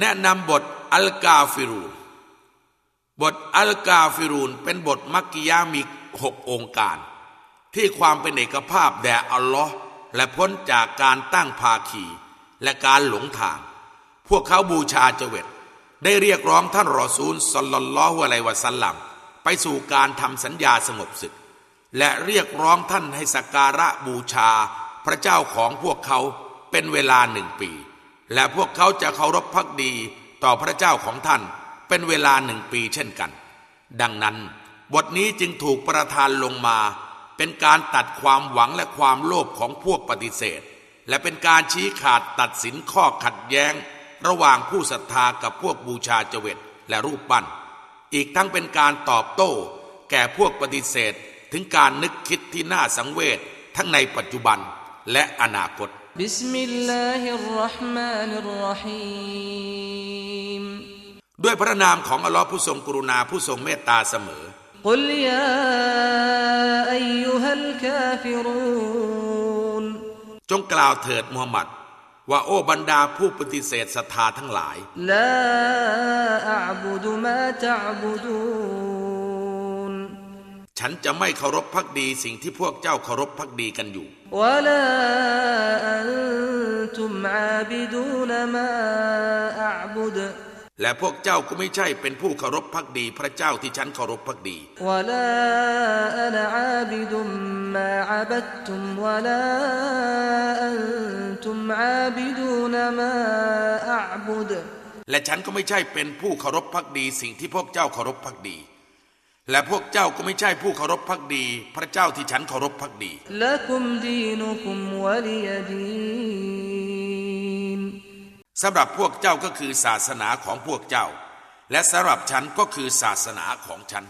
แนะนำบทอัลกาฟิรูน บทอัลกาฟิรูนเป็นบทมักกียะฮ์มีหกโองการ ที่ความเป็นเอกภาพแด่อัลลอฮ์และพ้นจากการตั้งภาคีและการหลงทาง พวกเขาบูชาเจว็ดได้เรียกร้องท่านรอซูลสลลัลลอฮุอะลัยวะสัลลัมไปสู่การทำสัญญาสงบศึก และเรียกร้องท่านให้สักการะบูชาพระเจ้าของพวกเขาเป็นเวลาหนึ่งปี และพวกเขาจะเคารพพักดีต่อพระเจ้าของท่าน เป็นเวลาหนึ่งปีเช่นกัน ดังนั้น บทนี้จึงถูกประทานลงมา เป็นการตัดความหวังและความโลภของพวกปฏิเสธ และเป็นการชี้ขาดตัดสินข้อขัดแย้ง ระหว่างผู้ศรัทธากับพวกบูชาเจวิตและรูปปั้น อีกทั้งเป็นการตอบโต้ แก่พวกปฏิเสธถึงการนึกคิดที่น่าสังเวชทั้งในปัจจุบันและอนาคต بسم الله الرحمن الرحيمด้วยพระนามของอัลลอฮ์ผู้ทรงกรุณาผู้ทรงเมตตาเสมอقل يا أيها الكافرونจงกล่าวเถิดมูฮัมหมัด ว่าโอ้บรรดาผู้ปฏิเสธศรัทธาทั้งหลายلاอับุดุมาตะบุดูน ฉันจะไม่เคารพพักดีสิ่งที่พวกเจ้าเคารพพักดีกันอยู่และพวกเจ้าก็ไม่ใช่เป็นผู้เคารพพักดีพระเจ้าที่ฉันเคารพพักดีและฉันก็ไม่ใช่เป็นผู้เคารพพักดีสิ่งที่พวกเจ้าเคารพพักดี และพวกเจ้าก็ไม่ใช่ผู้เคารพพักดี พระเจ้าที่ฉันเคารพพักดี สำหรับพวกเจ้าก็คือศาสนาของพวกเจ้า และสำหรับฉันก็คือศาสนาของฉัน